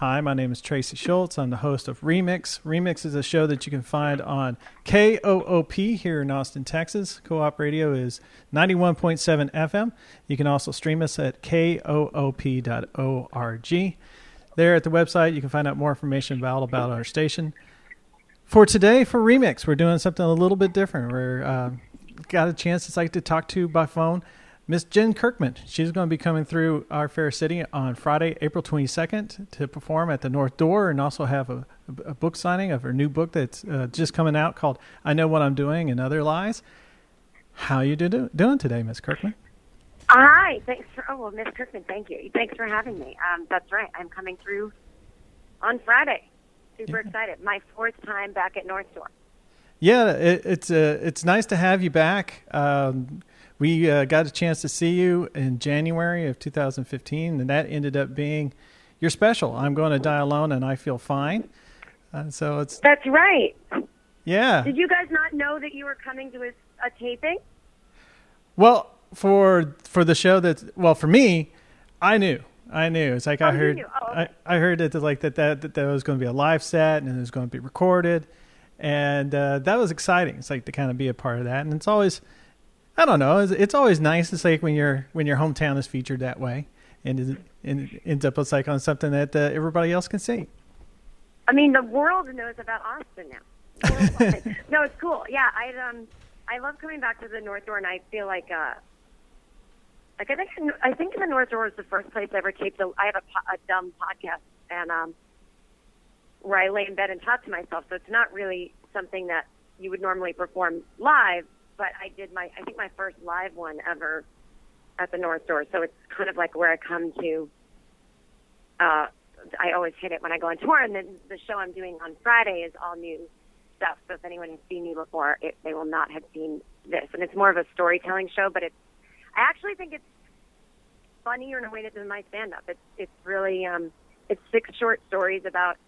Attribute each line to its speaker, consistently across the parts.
Speaker 1: Hi, my name is Tracey Schulz. I'm the host of Remix. Remix is a show that you can find on KOOP here in Austin, Texas. Co-op radio is 91.7 FM. You can also stream us at koop.org. There at the website, you can find out more information about, about our station. For today, for Remix, we're doing something a little bit different. We're uh, got a chance to like to talk to by phone Miss Jen Kirkman. She's going to be coming through our fair city on Friday, April 22nd, to perform at the North Door and also have a, a book signing of her new book that's uh, just coming out called "I Know What I'm Doing and Other Lies." How you do, doing today, Miss Kirkman?
Speaker 2: Hi, thanks for oh well, Miss Kirkman, thank you. Thanks for having me. Um, that's right, I'm coming through on Friday. Super yeah. excited. My fourth time back at North Door.
Speaker 1: Yeah, it, it's uh, it's nice to have you back. Um, we uh, got a chance to see you in January of 2015, and that ended up being your special. I'm going to die alone, and I feel fine. Uh, so it's
Speaker 2: that's right.
Speaker 1: Yeah.
Speaker 2: Did you guys not know that you were coming to a, a taping?
Speaker 1: Well, for for the show that well for me, I knew. I knew. It's like
Speaker 2: oh,
Speaker 1: I heard.
Speaker 2: Oh, okay.
Speaker 1: I, I heard that like that, that that that was going to be a live set and it was going to be recorded, and uh, that was exciting. It's like to kind of be a part of that, and it's always I don't know. It's, it's always nice. It's like when your when your hometown is featured that way, and it, and it ends up it's like on something that uh, everybody else can see.
Speaker 2: I mean, the world knows about Austin now. no, it's cool. Yeah, I um, I love coming back to the North Door, and I feel like uh, like I think I think the North Door is the first place I ever taped. A, I have a, a dumb podcast, and um, where I lay in bed and talk to myself. So it's not really something that you would normally perform live but I did my I think my first live one ever at the North Door. So it's kind of like where I come to. Uh, I always hit it when I go on tour, and then the show I'm doing on Friday is all new stuff. So if anyone has seen me before, it, they will not have seen this. And it's more of a storytelling show, but it's I actually think it's funnier in a way than my stand up. It's it's really um it's six short stories about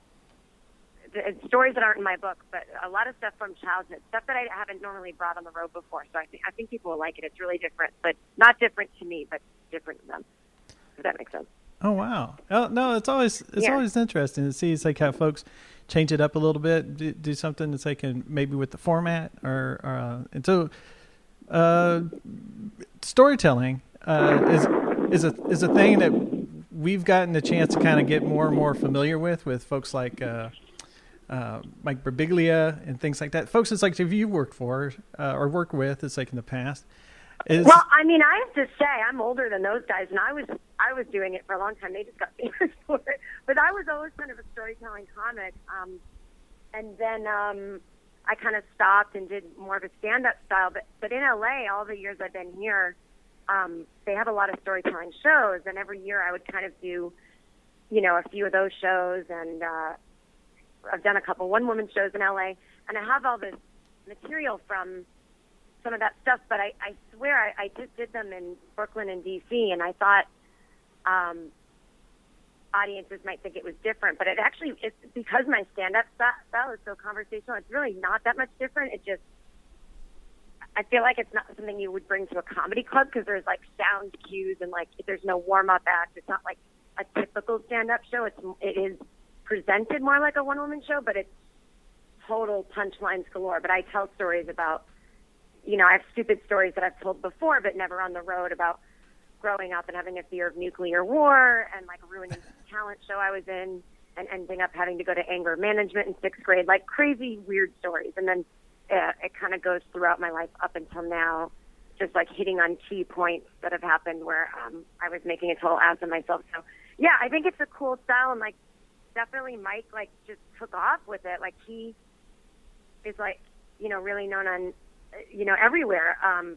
Speaker 2: stories that aren't in my book, but a lot of stuff from childhood, stuff that I haven't normally brought on the road before. So I think I think people will like it. It's really different, but not different to me, but different to them. If that makes sense.
Speaker 1: Oh wow! Oh, no, it's always it's yeah. always interesting to see. It's like how folks change it up a little bit, do, do something that's like in, maybe with the format or, or uh, and so uh, storytelling uh, is is a is a thing that we've gotten the chance to kind of get more and more familiar with with folks like uh, uh, Mike Birbiglia and things like that. Folks, it's like if you worked for uh, or worked with, it's like in the past.
Speaker 2: Is, well, I mean, I have to say, I'm older than those guys, and I was I was doing it for a long time. They just got famous for it, but I was always kind of a storytelling comic. Um, and then um, I kind of stopped and did more of a stand-up style. But but in LA, all the years I've been here, um, they have a lot of storytelling shows, and every year I would kind of do, you know, a few of those shows, and uh, I've done a couple one woman shows in LA, and I have all this material from some of that stuff. But I, I swear I, I just did them in Brooklyn and DC, and I thought um, audiences might think it was different, but it actually it's because my stand up style is so conversational. It's really not that much different. It just I feel like it's not something you would bring to a comedy club because there's like sound cues and like there's no warm up act. It's not like a typical stand up show. It's it is presented more like a one woman show, but it's total punchlines galore. But I tell stories about, you know, I have stupid stories that I've told before, but never on the road about growing up and having a fear of nuclear war and like ruining the talent show I was in and ending up having to go to anger management in sixth grade, like crazy weird stories. And then uh, it kind of goes throughout my life up until now, just like hitting on key points that have happened where um, I was making a total ass of myself. So yeah, I think it's a cool style and like definitely Mike like just took off with it. Like he is like you know really known on you know everywhere um,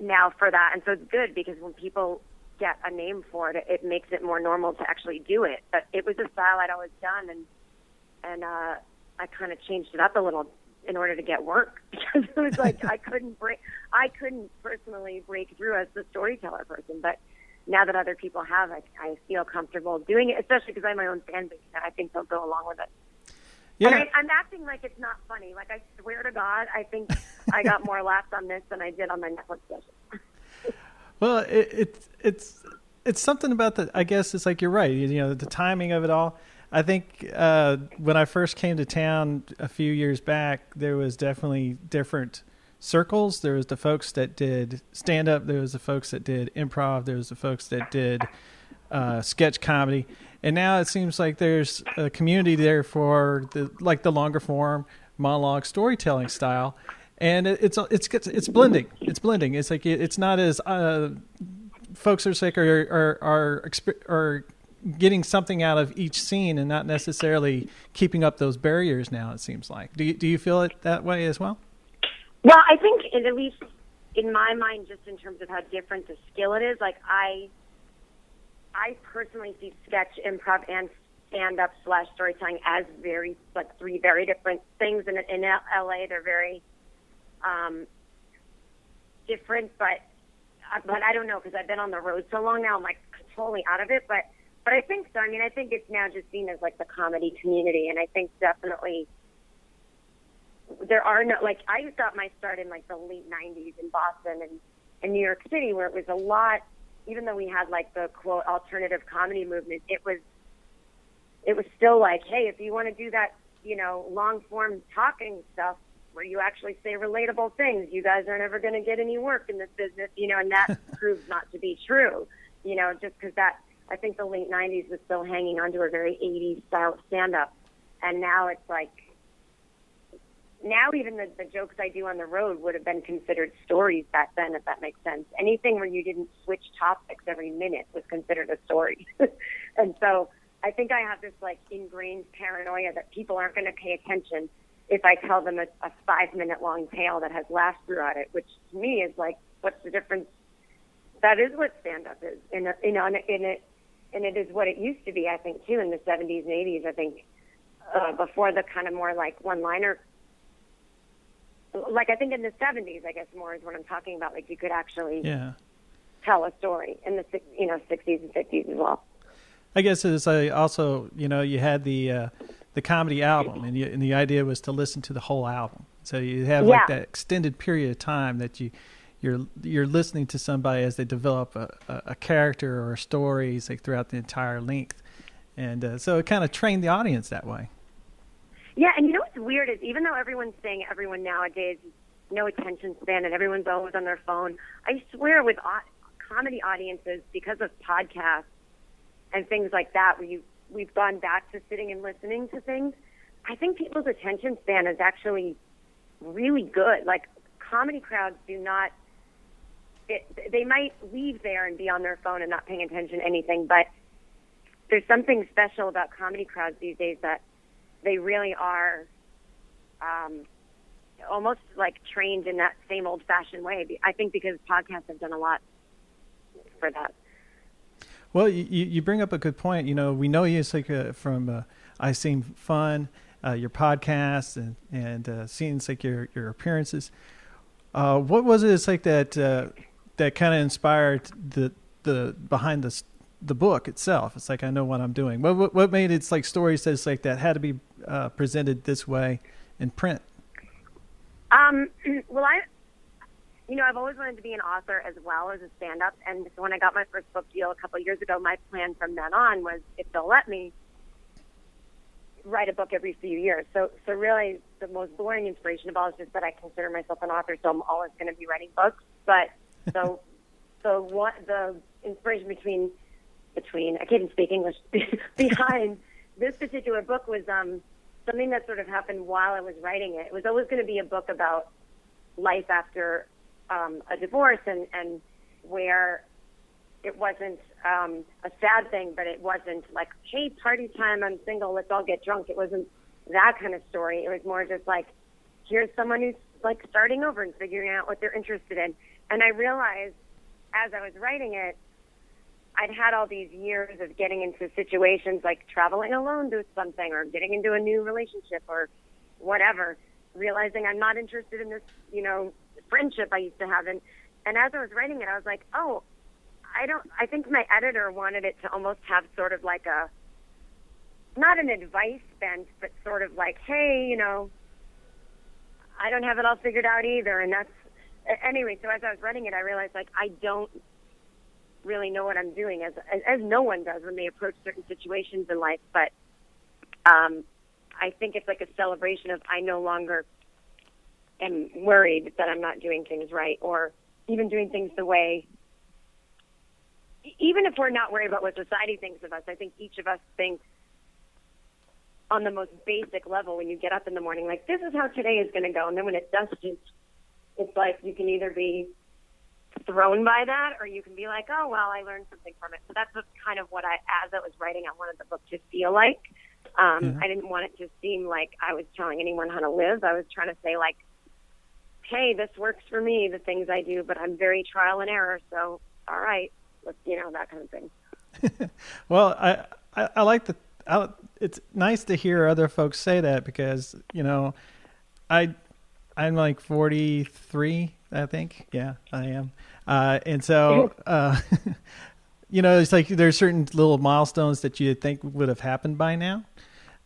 Speaker 2: now for that, and so it's good because when people get a name for it, it makes it more normal to actually do it. But it was a style I'd always done, and and uh, I kind of changed it up a little in order to get work because it was like I couldn't break, I couldn't personally break through as the storyteller person, but now that other people have, I, I feel comfortable doing it, especially because I have my own fan base, and I think they'll go along with it. Yeah. And I, I'm acting like it's not funny. Like I swear to God, I think I got more laughs on this than I did on my Netflix special.
Speaker 1: well, it, it's it's it's something about the. I guess it's like you're right. You know, the timing of it all. I think uh, when I first came to town a few years back, there was definitely different circles. There was the folks that did stand up. There was the folks that did improv. There was the folks that did uh, sketch comedy. And now it seems like there's a community there for the like the longer form monologue storytelling style, and it's it's it's, it's blending. It's blending. It's like it's not as uh, folks are sick or are are, are getting something out of each scene and not necessarily keeping up those barriers. Now it seems like. Do you, do you feel it that way as well?
Speaker 2: Well, I think at least in my mind, just in terms of how different the skill it is, like I, I personally see sketch, improv, and stand up slash storytelling as very like three very different things. And in, LA, they're very um, different, but uh, but I don't know because I've been on the road so long now. I'm like totally out of it, but but I think so. I mean, I think it's now just seen as like the comedy community, and I think definitely there are no like I got my start in like the late '90s in Boston and in New York City, where it was a lot. Even though we had like the quote alternative comedy movement, it was it was still like, hey, if you want to do that, you know, long form talking stuff where you actually say relatable things, you guys are never going to get any work in this business, you know, and that proves not to be true, you know, just because that I think the late '90s was still hanging on to a very '80s style stand up, and now it's like now even the, the jokes I do on the road would have been considered stories back then, if that makes sense. Anything where you didn't switch topics every minute was considered a story. and so I think I have this like ingrained paranoia that people aren't going to pay attention if I tell them a, a five minute long tale that has laughs throughout it, which to me is like, what's the difference? That is what stand up is. In a, you know, in it, and it is what it used to be, I think, too, in the 70s and 80s. I think uh, before the kind of more like one liner like I think in the 70s, I guess more is what I'm talking about. Like you could actually
Speaker 1: yeah.
Speaker 2: tell a story in the you know 60s and 50s as well.
Speaker 1: I guess it's uh, also you know you had the uh, the comedy album, and, you, and the idea was to listen to the whole album. So you have
Speaker 2: yeah.
Speaker 1: like that extended period of time that you you're you're listening to somebody as they develop a, a, a character or a story like throughout the entire length, and uh, so it kind of trained the audience that way.
Speaker 2: Yeah, and you know what's weird is even though everyone's saying everyone nowadays no attention span and everyone's always on their phone, I swear with comedy audiences because of podcasts and things like that, where you we've gone back to sitting and listening to things. I think people's attention span is actually really good. Like comedy crowds do not. It, they might leave there and be on their phone and not paying attention to anything, but there's something special about comedy crowds these days that they really are um, almost like trained in that same old fashioned way. I think because podcasts have done a lot for that.
Speaker 1: Well, you, you bring up a good point. You know, we know you like uh, from uh, I Seem Fun, uh, your podcast, and and uh, like your your appearances. Uh, what was it? It's like that uh, that kind of inspired the the behind the the book itself. It's like I know what I'm doing. What what, what made it like stories that's like that had to be uh, presented this way in print?
Speaker 2: Um, well, I, you know, I've always wanted to be an author as well as a stand-up. And so when I got my first book deal a couple of years ago, my plan from then on was, if they'll let me, write a book every few years. So, so really, the most boring inspiration of all is just that I consider myself an author, so I'm always going to be writing books. But so, so what the inspiration between between I can't even speak English behind this particular book was um, something that sort of happened while I was writing it. It was always going to be a book about life after um, a divorce and and where it wasn't um, a sad thing, but it wasn't like, hey, party time, I'm single, let's all get drunk. It wasn't that kind of story. It was more just like, here's someone who's like starting over and figuring out what they're interested in. And I realized as I was writing it I'd had all these years of getting into situations like traveling alone to something or getting into a new relationship or whatever, realizing I'm not interested in this, you know, friendship I used to have. And, and as I was writing it, I was like, oh, I don't, I think my editor wanted it to almost have sort of like a, not an advice bent, but sort of like, hey, you know, I don't have it all figured out either. And that's, anyway, so as I was writing it, I realized like I don't really know what I'm doing, as as, as no one does when they approach certain situations in life. But um, I think it's like a celebration of I no longer am worried that I'm not doing things right, or even doing things the way. Even if we're not worried about what society thinks of us, I think each of us thinks on the most basic level when you get up in the morning, like this is how today is going to go, and then when it doesn't, it's like you can either be thrown by that or you can be like, oh, well, I learned something from it. So that's kind of what I, as I was writing, I wanted the book to feel like. Um, yeah. I didn't want it to seem like I was telling anyone how to live. I was trying to say, like, hey, this works for me, the things I do, but I'm very trial and error. So, all right, let's, you know, that kind of thing.
Speaker 1: well, I, I, I like the, I, it's nice to hear other folks say that because, you know, I, I'm like 43, I think. Yeah, I am. Uh, and so, uh, you know, it's like there's certain little milestones that you think would have happened by now.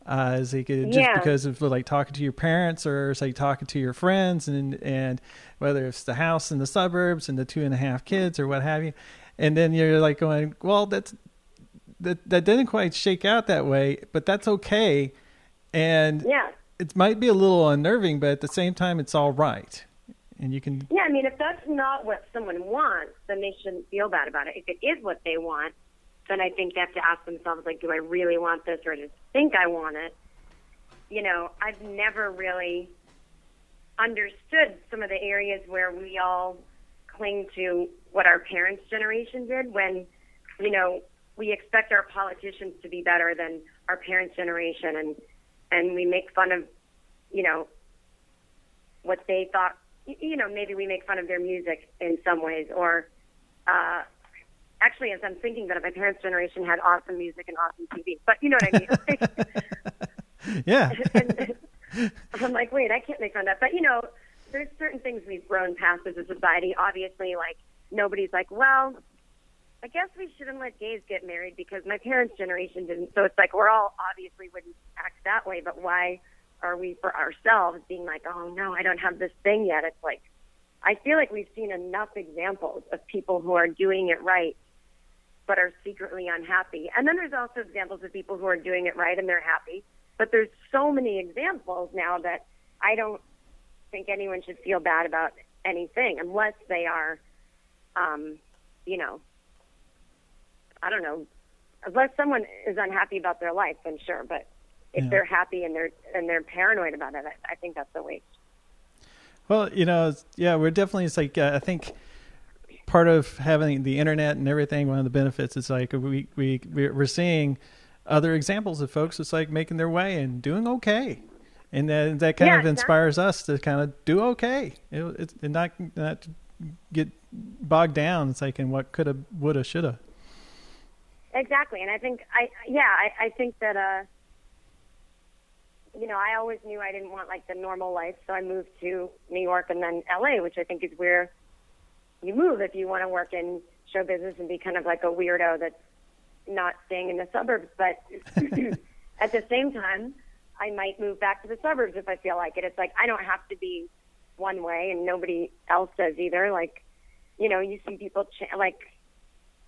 Speaker 1: Uh, is like just yeah. because of like talking to your parents or say talking to your friends and and whether it's the house in the suburbs and the two and a half kids or what have you, and then you're like going, well, that's that that didn't quite shake out that way, but that's okay, and
Speaker 2: yeah,
Speaker 1: it might be a little unnerving, but at the same time, it's all right and you can.
Speaker 2: Yeah, I mean, if that's not what someone wants, then they shouldn't feel bad about it. If it is what they want, then I think they have to ask themselves, like, do I really want this, or do I just think I want it? You know, I've never really understood some of the areas where we all cling to what our parents' generation did when, you know, we expect our politicians to be better than our parents' generation and and we make fun of, you know, what they thought you know, maybe we make fun of their music in some ways, or uh, actually, as I'm thinking that my parents' generation had awesome music and awesome TV, but you know what
Speaker 1: I mean? yeah. and,
Speaker 2: I'm like, wait, I can't make fun of that. But you know, there's certain things we've grown past as a society. Obviously, like nobody's like, well, I guess we shouldn't let gays get married because my parents' generation didn't. So it's like we're all obviously wouldn't act that way, but why? Are we for ourselves being like, oh no, I don't have this thing yet? It's like, I feel like we've seen enough examples of people who are doing it right, but are secretly unhappy. And then there's also examples of people who are doing it right and they're happy. But there's so many examples now that I don't think anyone should feel bad about anything unless they are, um, you know, I don't know, unless someone is unhappy about their life, then sure. But if yeah. they're happy and they're and they're paranoid about it, I, I think that's a waste.
Speaker 1: Well, you know, yeah, we're definitely. It's like uh, I think part of having the internet and everything. One of the benefits is like we we we're seeing other examples of folks that's like making their way and doing okay, and that that kind
Speaker 2: yeah,
Speaker 1: of inspires us to kind of do okay. It, it's and not not get bogged down. It's like in what coulda, woulda, shoulda.
Speaker 2: Exactly, and I think I yeah I, I think that uh you know, I always knew I didn't want like the normal life, so I moved to New York and then LA, which I think is where you move if you want to work in show business and be kind of like a weirdo that's not staying in the suburbs. But at the same time, I might move back to the suburbs if I feel like it. It's like I don't have to be one way, and nobody else does either. Like, you know, you see people ch- like.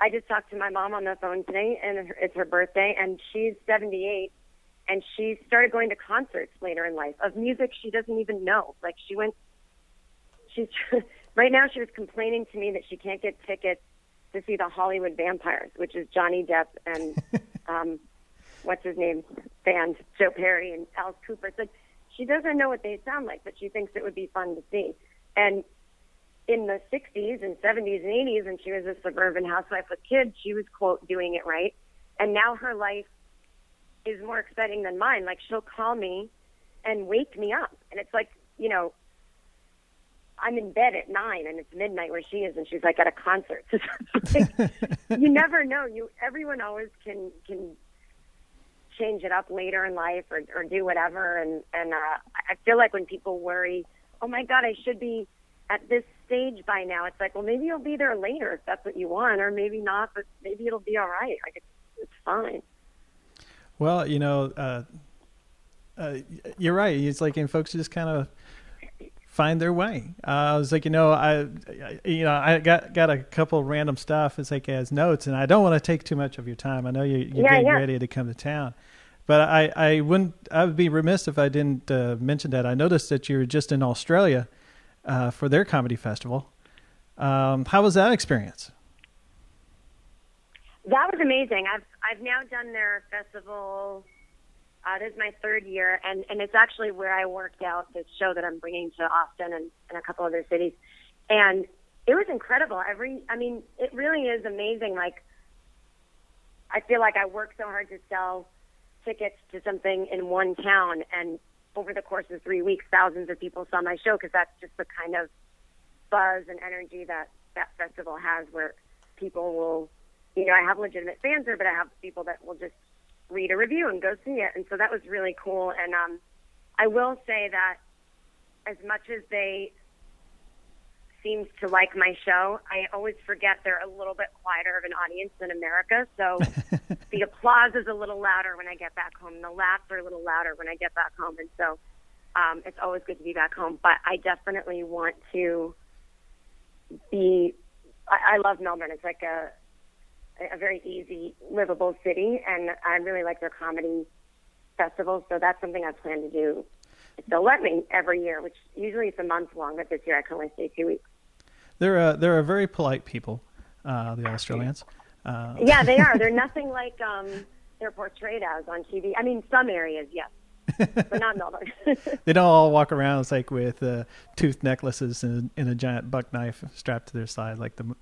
Speaker 2: I just talked to my mom on the phone today, and it's her birthday, and she's 78 and she started going to concerts later in life of music she doesn't even know. Like she went, she's right now she was complaining to me that she can't get tickets to see the Hollywood Vampires, which is Johnny Depp and um, what's his name band Joe Perry and Alice Cooper. It's like she doesn't know what they sound like, but she thinks it would be fun to see. And in the 60s and 70s and 80s, when she was a suburban housewife with kids, she was quote doing it right. And now her life is more exciting than mine. Like she'll call me and wake me up, and it's like you know, I'm in bed at nine and it's midnight where she is, and she's like at a concert. you never know. You everyone always can can change it up later in life or or do whatever. And and uh, I feel like when people worry, oh my God, I should be at this stage by now. It's like, well, maybe you'll be there later if that's what you want, or maybe not, but maybe it'll be all right. Like it's it's fine.
Speaker 1: Well, you know, uh, uh, you're right. It's like, and folks just kind of find their way. Uh, I was like, you know, I, you know, I got got a couple random stuff It's like as notes, and I don't want to take too much of your time. I know you, you're
Speaker 2: Yeah,
Speaker 1: getting
Speaker 2: yeah.
Speaker 1: ready to come to town, but I, I wouldn't. I would be remiss if I didn't uh, mention that. I noticed that you were just in Australia uh, for their comedy festival. Um, how was that experience?
Speaker 2: That was amazing. I've I've now done their festival. Uh, this is my third year, and and it's actually where I worked out this show that I'm bringing to Austin and, and a couple other cities, and it was incredible. Every, I mean, it really is amazing. Like, I feel like I worked so hard to sell tickets to something in one town, and over the course of three weeks, thousands of people saw my show because that's just the kind of buzz and energy that that festival has, where people will you know, I have legitimate fans there, but I have people that will just read a review and go see it. And so that was really cool. And um, I will say that as much as they seem to like my show, I always forget they're a little bit quieter of an audience than America. So the applause is a little louder when I get back home. The laughs are a little louder when I get back home. And so um, it's always good to be back home. But I definitely want to be. I, I love Melbourne. It's like a a very easy, livable city, and I really like their comedy festivals. So that's something I plan to do. If they'll let me every year, which usually it's a month long, but this year I can only stay two weeks.
Speaker 1: They're a, they're a very polite people, uh, the Australians. Uh,
Speaker 2: Yeah, they are. They're nothing like um, they're portrayed as on TV. I mean, some areas, yes, but not Melbourne.
Speaker 1: they don't all walk around it's like with uh, tooth necklaces and, and a giant buck knife strapped to their side, like the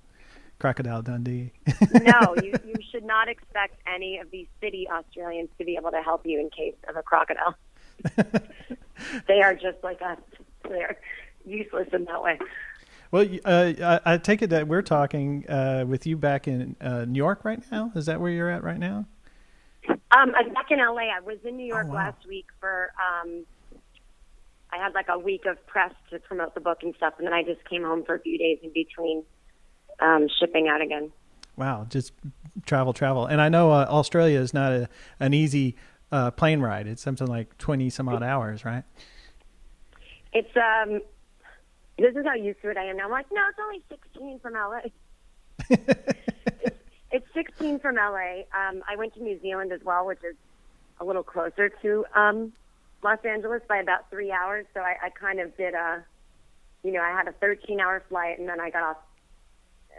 Speaker 1: crocodile Dundee.
Speaker 2: no, you, you should not expect any of these city Australians to be able to help you in case of a crocodile. they are just like us. They're useless in that way.
Speaker 1: Well, uh, I, I take it that we're talking uh, with you back in uh, New York right now. Is that where you're at right now?
Speaker 2: Um, I'm back in LA. I was in New York
Speaker 1: Oh, wow.
Speaker 2: last week for. Um, I had like a week of press to promote the book and stuff, and then I just came home for a few days in between um, shipping out again.
Speaker 1: Wow, just travel, travel. And I know uh, Australia is not a, an easy uh, plane ride. It's something like 20 some odd hours, right?
Speaker 2: It's um, this is how used to it I am now. I'm like, no, it's only 16 from LA. it's, it's 16 from LA. Um, I went to New Zealand as well, which is a little closer to um, Los Angeles by about three hours. So I, I kind of did a, you know, I had a 13 hour flight and then I got off.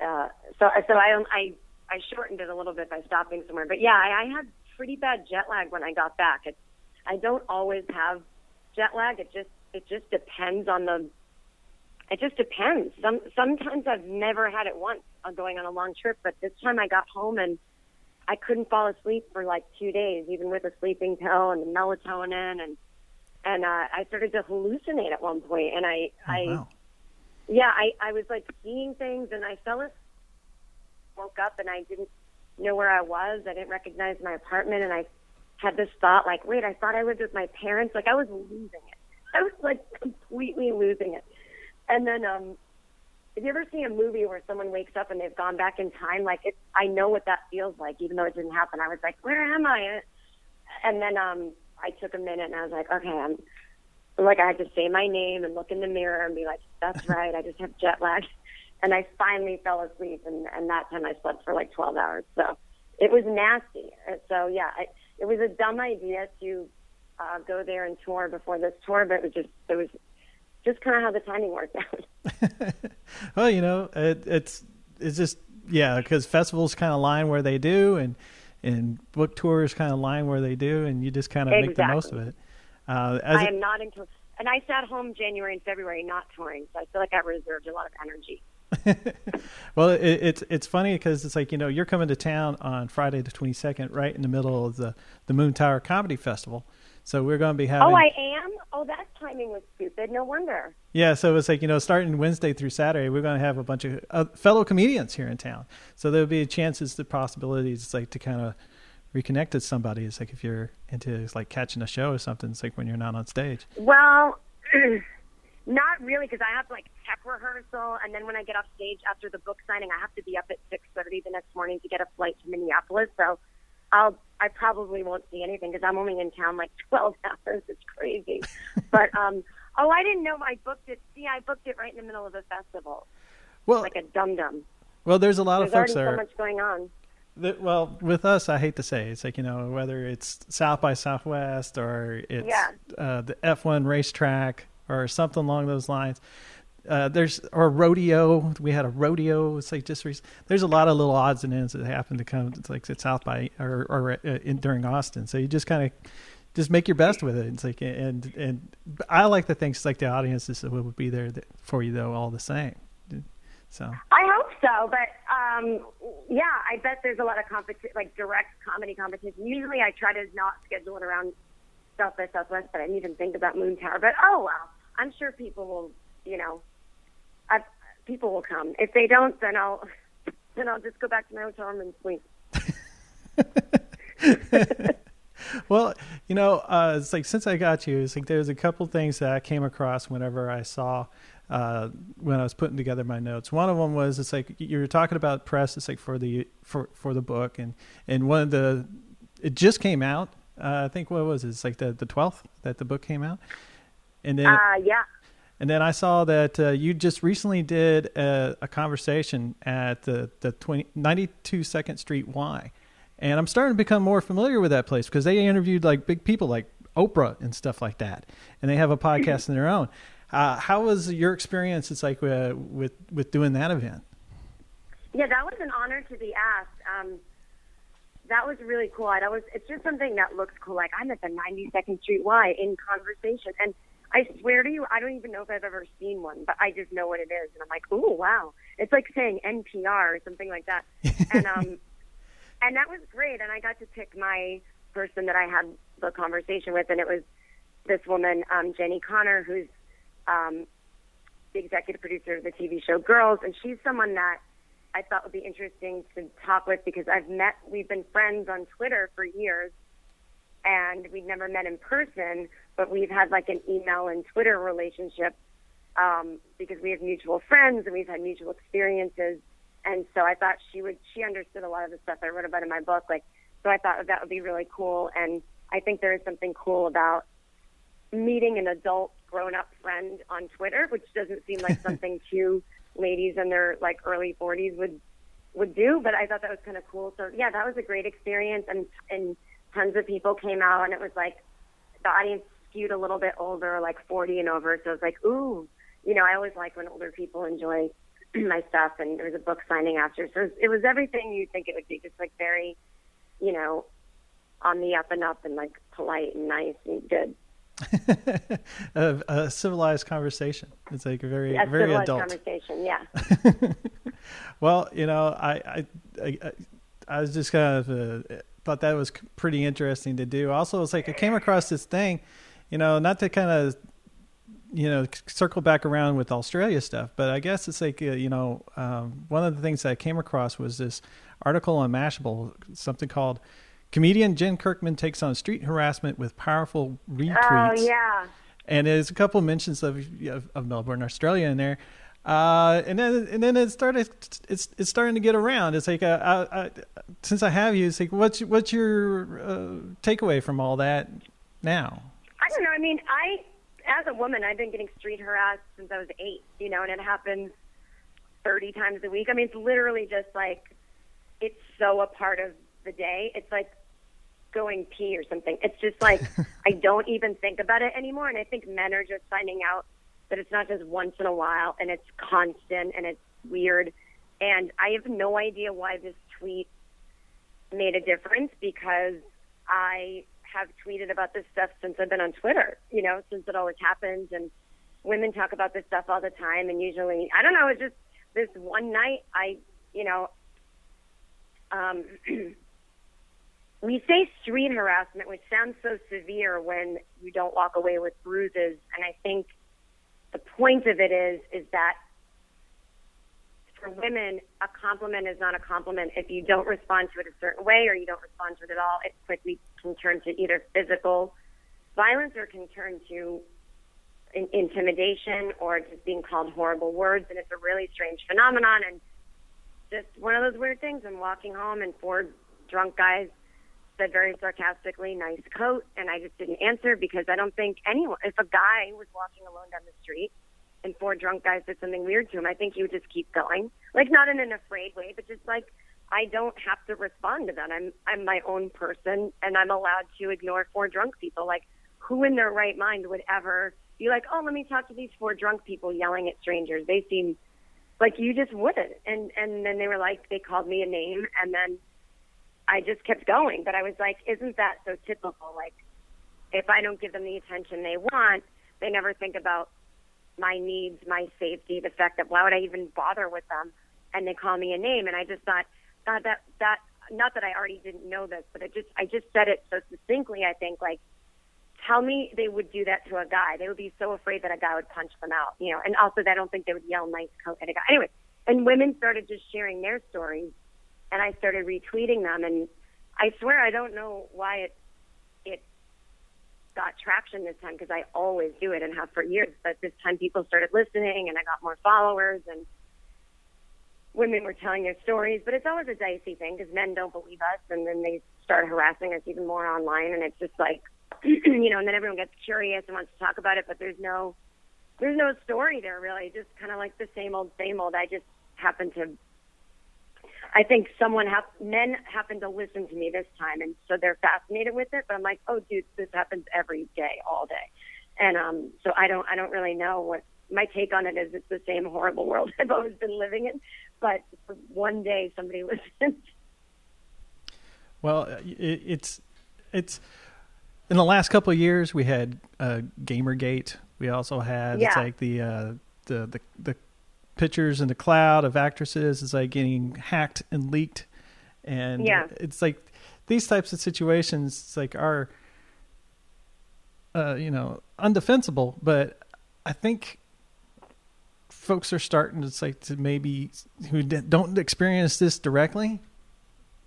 Speaker 2: Uh, so I so I I I shortened it a little bit by stopping somewhere. But yeah, I, I had pretty bad jet lag when I got back. It, I don't always have jet lag. It just it just depends on the. It just depends. Some sometimes I've never had it once on going on a long trip, but this time I got home and I couldn't fall asleep for like two days, even with a sleeping pill and the melatonin and and uh, I started to hallucinate at one point, and I
Speaker 1: Oh,
Speaker 2: I
Speaker 1: wow.
Speaker 2: Yeah I I was like seeing things, and I fell asleep, woke up, and I didn't know where I was. I didn't recognize my apartment, and I had this thought like, wait, I thought I lived with my parents. Like I was losing it. I was like completely losing it. And then um if you ever see a movie where someone wakes up and they've gone back in time, like it's I know what that feels like, even though it didn't happen. I was like, where am I? And then um I took a minute and I was like, okay, I'm like I had to say my name and look in the mirror and be like, that's right, I just have jet lag. And I finally fell asleep, and and that time I slept for like 12 hours. So it was nasty. So yeah, I, it was a dumb idea to uh, go there and tour before this tour, but it was just it was just kind of how the timing worked out.
Speaker 1: well, you know, it, it's it's just yeah, because festivals kind of line where they do, and and book tours kind of line where they do, and you just kind of make the most of it. Uh, as
Speaker 2: I am not into, and I sat home January and February not touring, so I feel like I reserved a lot of energy.
Speaker 1: well, it, it's it's funny because it's like you know you're coming to town on Friday the 22nd, right in the middle of the the Moontower Comedy Festival. So we're going to be having
Speaker 2: Oh, I am. Oh, that timing was stupid. No wonder.
Speaker 1: yeah. So it's like you know starting Wednesday through Saturday, we're going to have a bunch of uh, fellow comedians here in town. So there'll be chances, the possibilities, it's like to kind of reconnect with somebody. It's like if you're into it's like catching a show or something. It's like when you're not on stage.
Speaker 2: Well, not really, because I have like tech rehearsal, and then when I get off stage after the book signing, I have to be up at six thirty the next morning to get a flight to Minneapolis. So, I'll I probably won't see anything because I'm only in town like twelve hours. It's crazy, but um, Oh, I didn't know I booked it. See, I booked it right in the middle of a festival.
Speaker 1: Well,
Speaker 2: like a dum dum.
Speaker 1: Well, there's a lot
Speaker 2: there's
Speaker 1: of folks there.
Speaker 2: so much going on.
Speaker 1: The, well, with us, I hate to say it's like you know whether it's South by Southwest or it's
Speaker 2: Yeah.
Speaker 1: uh, the F1 racetrack or something along those lines. Uh, there's or rodeo. We had a rodeo. It's like just rec- there's a lot of little odds and ends that happen to come. It's like at South by or or uh, in, during Austin. So you just kind of just make your best with it. It's like and and I like to think it's like the audience is would be there that- for you though all the same. So
Speaker 2: I hope so, but um, yeah, I bet there's a lot of competition, like direct comedy competition. Usually, I try to not schedule it around South by Southwest, but I didn't even think about Moontower. But oh well, I'm sure people will, you know, I, people will come. If they don't, then I'll then I'll just go back to my hotel room and sleep.
Speaker 1: you know, uh, it's like since I got you, it's like there's a couple things that I came across whenever I saw uh, when I was putting together my notes. One of them was it's like you were talking about press. It's like for the for for the book, and and one of the it just came out. Uh, I think what was it? It's like the the twelfth that the book came out, and then
Speaker 2: Uh, yeah.
Speaker 1: and then I saw that uh, you just recently did a, a conversation at the the 20, 92 Second Street Y, and I'm starting to become more familiar with that place because they interviewed like big people like Oprah and stuff like that, and they have a podcast in their own. Uh, how was your experience? It's like uh, with with doing that event.
Speaker 2: Yeah, that was an honor to be asked. Um, that was really cool. I'd always, it's just something that looks cool. Like I'm at the 92nd Street Y in conversation, and I swear to you, I don't even know if I've ever seen one, but I just know what it is, and I'm like, oh wow, it's like saying NPR or something like that. and um, and that was great. And I got to pick my person that I had the conversation with, and it was this woman, um, Jenni Konner, who's um, the executive producer of the TV show Girls, and she's someone that I thought would be interesting to talk with because I've met, we've been friends on Twitter for years, and we've never met in person, but we've had like an email and Twitter relationship um, because we have mutual friends and we've had mutual experiences. And so I thought she would, she understood a lot of the stuff I wrote about in my book. Like, so I thought that would be really cool. And I think there is something cool about meeting an adult grown up friend on Twitter, which doesn't seem like something two ladies in their like early 40s would would do, but I thought that was kind of cool. So yeah, that was a great experience, and and tons of people came out, and it was like the audience skewed a little bit older, like 40 and over. So it was like, ooh, you know, I always like when older people enjoy my stuff, and there was a book signing after, so it was, it was everything you'd think it would be, just like very, you know, on the up and up, and like polite and nice and good.
Speaker 1: a, a civilized conversation. It's like a very
Speaker 2: A
Speaker 1: very
Speaker 2: civilized
Speaker 1: adult.
Speaker 2: conversation, yeah.
Speaker 1: Well, you know, I I I, I was just kind of uh, thought that was pretty interesting to do. Also, it's like I came across this thing, you know, not to kind of you know circle back around with Australia stuff, but I guess it's like uh, you know um, one of the things that I came across was this article on Mashable, something called "Comedian Jen Kirkman takes on street harassment with powerful retweets."
Speaker 2: Oh yeah.
Speaker 1: and there's a couple mentions of of, of Melbourne, Australia, in there. Uh, and then and then it started. It's it's starting to get around. It's like uh, I, I, since I have you, it's like what's what's your uh, takeaway from all that now?
Speaker 2: I don't know. I mean, I, as a woman, I've been getting street harassed since I was eight, you know, and it happens 30 times a week. I mean, it's literally just like, it's so a part of the day. It's like going pee or something. It's just like, I don't even think about it anymore. And I think men are just finding out that it's not just once in a while and it's constant and it's weird. And I have no idea why this tweet made a difference because I have tweeted about this stuff since I've been on Twitter, you know, since it always happens. And women talk about this stuff all the time. And usually, I don't know, it's just this one night, I, you know, um, we say street harassment, which sounds so severe when you don't walk away with bruises. And I think the point of it is, is that for women, a compliment is not a compliment if you don't respond to it a certain way or you don't respond to it at all. It quickly can turn to either physical violence or can turn to in- intimidation or just being called horrible words. And it's a really strange phenomenon and just one of those weird things. I'm walking home and four drunk guys said very sarcastically, "Nice coat," and I just didn't answer because I don't think anyone. If a guy was walking alone down the street and four drunk guys did something weird to him, I think he would just keep going, like not in an afraid way, but just like I don't have to respond to that. I'm I'm my own person, and I'm allowed to ignore four drunk people. Like, who in their right mind would ever be like, "Oh, let me talk to these four drunk people yelling at strangers"? They seem like you just wouldn't. And and then they were like, they called me a name, and then I just kept going. But I was like, isn't that so typical? Like, if I don't give them the attention they want, they never think about my needs, my safety, the fact that why would I even bother with them? And they call me a name, and I just thought, God, that that not that I already didn't know this, but I just I just said it so succinctly. I think like, tell me they would do that to a guy. They would be so afraid that a guy would punch them out, you know. And also, I don't think they would yell "nice coat" at a guy. Anyway, and women started just sharing their stories and I started retweeting them. And I swear I don't know why it it got traction this time because I always do it and have for years. But this time people started listening, and I got more followers, and women were telling their stories. But it's always a dicey thing because men don't believe us, and then they start harassing us even more online, and it's just like you know. And then everyone gets curious and wants to talk about it, but there's no there's no story there really. Just kind of like the same old, same old. I just happen to I think someone ha- men happen to listen to me this time, and so they're fascinated with it. But I'm like, oh, dude, this happens every day, all day, and um, so I don't, I don't really know what my take on it is. It's the same horrible world I've always been living in, but one day somebody listens.
Speaker 1: Well, it, it's it's in the last couple of years we had uh, GamerGate. We also had yeah. it's like the uh, the the the pictures in the cloud of actresses is like getting hacked and leaked and yeah. it's like these types of situations it's like are uh, you know undefensible but i think folks are starting to say to maybe who don't experience this directly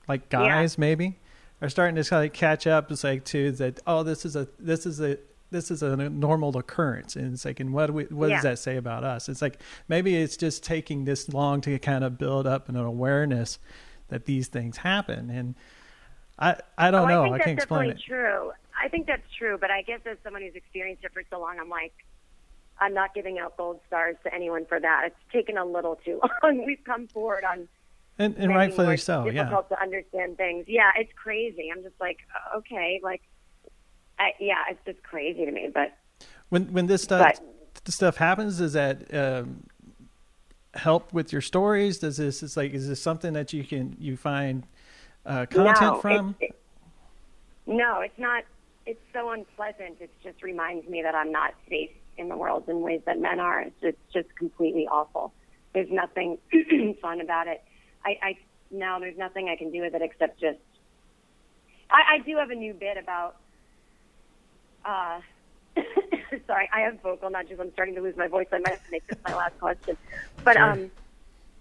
Speaker 1: like guys yeah. maybe are starting to kind of catch up. It's like to that oh this is a this is a this is a normal occurrence. And it's like and what do we, what yeah. does that say about us? It's like maybe it's just taking this long to kind of build up an awareness that these things happen. And i i don't
Speaker 2: oh,
Speaker 1: know.
Speaker 2: i,
Speaker 1: I can't explain it.
Speaker 2: true. I think that's true but i guess as someone who's experienced it for so long i'm like i'm not giving out gold stars to anyone for that it's taken a little too long we've come forward on
Speaker 1: and, and rightfully so
Speaker 2: difficult
Speaker 1: yeah
Speaker 2: difficult to understand things yeah it's crazy i'm just like okay like I, yeah, it's just crazy to me. But
Speaker 1: when when this stuff but, stuff happens, does that um, help with your stories? Does this is like is this something that you can you find uh, content
Speaker 2: no,
Speaker 1: from?
Speaker 2: It, it, no, it's not. It's so unpleasant. It just reminds me that I'm not safe in the world in ways that men are. It's just, just completely awful. There's nothing fun about it. I, I now there's nothing I can do with it except just. I, I do have a new bit about uh, sorry, I have vocal nudges. I'm starting to lose my voice. I might have to make this my last question. But sure. um,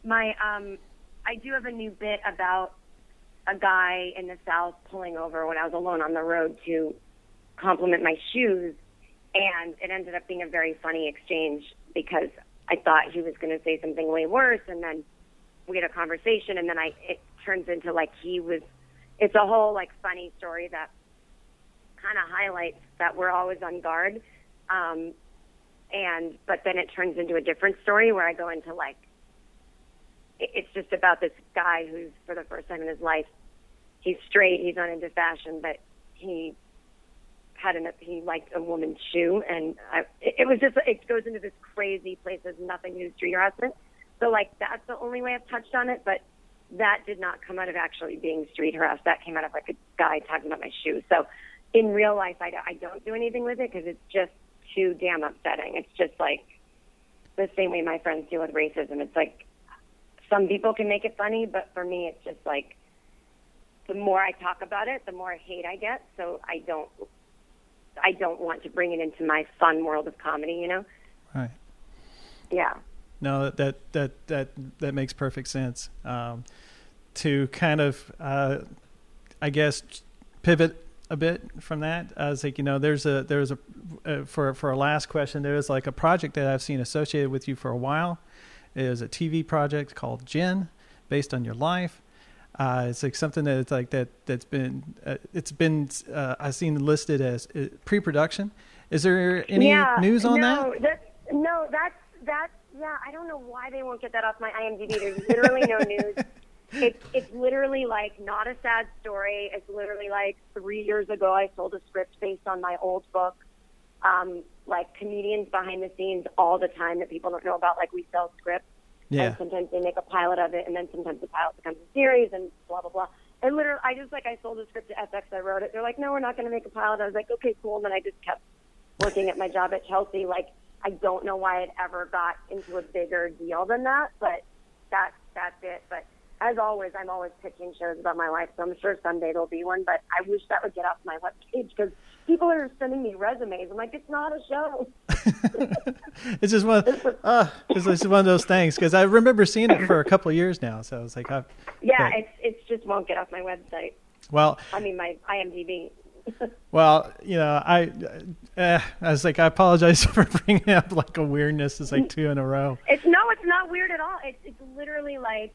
Speaker 2: my um, I do have a new bit about a guy in the South pulling over when I was alone on the road to compliment my shoes, and it ended up being a very funny exchange because I thought he was going to say something way worse, and then we had a conversation, and then I it turns into like he was. It's a whole like funny story that kind of highlights that we're always on guard. Um, and but then it turns into a different story where I go into like it's just about this guy who's for the first time in his life he's straight, he's not into fashion, but he had an he liked a woman's shoe, and I, it, was just it goes into this crazy place. There's nothing do street harassment. So like that's the only way I've touched on it, but that did not come out of actually being street harassed. That came out of like a guy talking about my shoe. So in real life, I, I don't do anything with it because it's just too damn upsetting. It's just like the same way my friends deal with racism. It's like some people can make it funny, but for me, it's just like the more I talk about it, the more hate I get. So I don't, I don't want to bring it into my fun world of comedy. You know?
Speaker 1: Right.
Speaker 2: Yeah.
Speaker 1: No, that that that that makes perfect sense. Um, to kind of, uh, I guess, pivot a bit from that. I was like, you know, there's a there's a uh, for for a last question. There is like a project that I've seen associated with you for a while. It is a TV project called Jen, based on your life. Uh, it's like something that it's like that that's been uh, it's been uh, I've seen listed as uh, pre-production. Is there any
Speaker 2: yeah,
Speaker 1: news on
Speaker 2: no,
Speaker 1: that?
Speaker 2: That's, no, that's that's yeah. I don't know why they won't get that off my IMDb. There's literally no news. It's it's literally like not a sad story. It's literally like three years ago I sold a script based on my old book. Um, like comedians behind the scenes all the time that people don't know about. Like we sell scripts.
Speaker 1: Yeah.
Speaker 2: And sometimes they make a pilot of it, and then sometimes the pilot becomes a series, and blah blah blah. And literally, I just like I sold the script to FX. I wrote it. They're like, no, we're not going to make a pilot. I was like, okay, cool. And then I just kept working at my job at Chelsea. Like I don't know why it ever got into a bigger deal than that, but that's that's it. But as always, I'm always pitching shows about my life, so I'm sure someday there'll be one. But I wish that would get off my webpage because people are sending me resumes. I'm like, it's not a show.
Speaker 1: it's just one. Uh, it's just one of those things because I remember seeing it for a couple of years now. So I was like, I've,
Speaker 2: yeah,
Speaker 1: but-
Speaker 2: it's it's just won't get off my website.
Speaker 1: well,
Speaker 2: I mean, my IMDb.
Speaker 1: well, you know, I, uh, I was like, I apologize for bringing up like a weirdness. It's like two in a row.
Speaker 2: It's no, it's not weird at all. It's it's literally like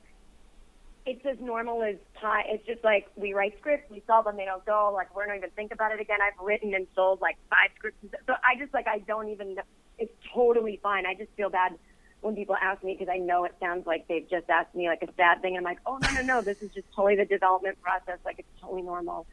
Speaker 2: it's as normal as pie. It's just like we write scripts, we sell them, they don't go. Like we don't even think about it again. I've written and sold like five scripts, so I just like I don't even. It's totally fine. I just feel bad when people ask me because I know it sounds like they've just asked me like a sad thing, and I'm like, oh no no no, this is just totally the development process. Like it's totally normal.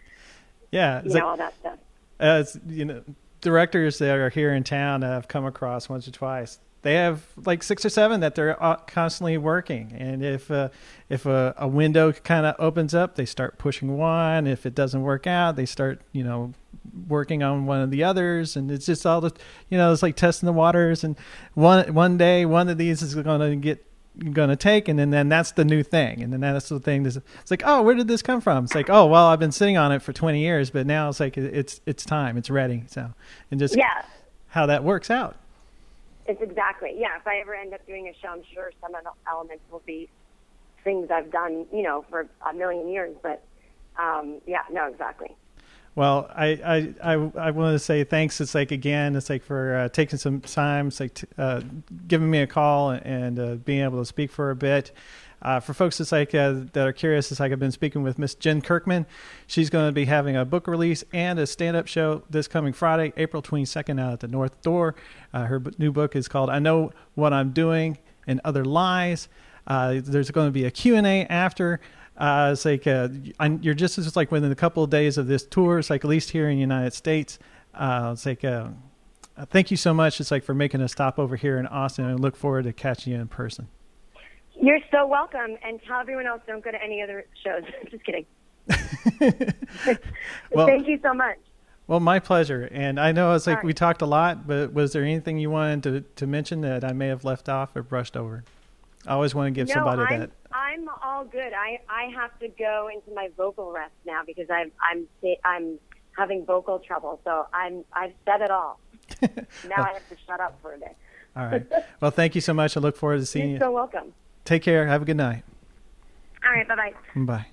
Speaker 1: Yeah,
Speaker 2: You know
Speaker 1: like,
Speaker 2: all that stuff.
Speaker 1: as you know, directors that are here in town I've come across once or twice. They have like six or seven that they're uh, constantly working, and if uh, if a, a window kind of opens up, they start pushing one. If it doesn't work out, they start you know working on one of the others, and it's just all the you know it's like testing the waters. And one one day, one of these is going to get going to take and then, then that's the new thing. And then that's the thing that's, it's like oh where did this come from? It's like oh well i've been sitting on it for 20 years but now it's like it's it's time. It's ready. So and just
Speaker 2: Yeah,
Speaker 1: how that works out
Speaker 2: It's exactly yeah. If I ever end up doing a show, I'm sure some of the elements will be things I've done, you know, for a million years. But um, yeah, no, exactly.
Speaker 1: well i i i, I want to say thanks it's like again it's like for uh, taking some time it's like t- uh, giving me a call and uh, being able to speak for a bit uh, for folks that's like uh, that are curious, it's like I've been speaking with Miss Jen Kirkman. She's going to be having a book release and a stand-up show this coming Friday, April 22nd, out at the North Door. Uh, her b- new book is called "I Know What I'm Doing and Other Lies." Uh, there's going to be a Q&A after. Uh, it's like uh, you're just it's like within a couple of days of this tour. It's like at least here in the United States. It's like thank you so much. It's like for making a stop over here in Austin, I look forward to catching you in person.
Speaker 2: You're so welcome, and tell everyone else don't go to any other shows. Just kidding.
Speaker 1: Well-
Speaker 2: Thank you so much.
Speaker 1: Well, my pleasure. And I know it's like
Speaker 2: All right.
Speaker 1: we talked a lot, but was there anything you wanted to, to mention that I may have left off or brushed over? I always want to give
Speaker 2: no,
Speaker 1: somebody
Speaker 2: I'm,
Speaker 1: that.
Speaker 2: I'm all good. I I have to go into my vocal rest now because I'm I'm I'm having vocal trouble. So I'm I've said it all. Now I have to shut up for a bit.
Speaker 1: All right. Well, thank you so much. I look forward to seeing
Speaker 2: You're
Speaker 1: you.
Speaker 2: so welcome.
Speaker 1: Take care. Have a good night.
Speaker 2: All right. Bye bye.
Speaker 1: Bye.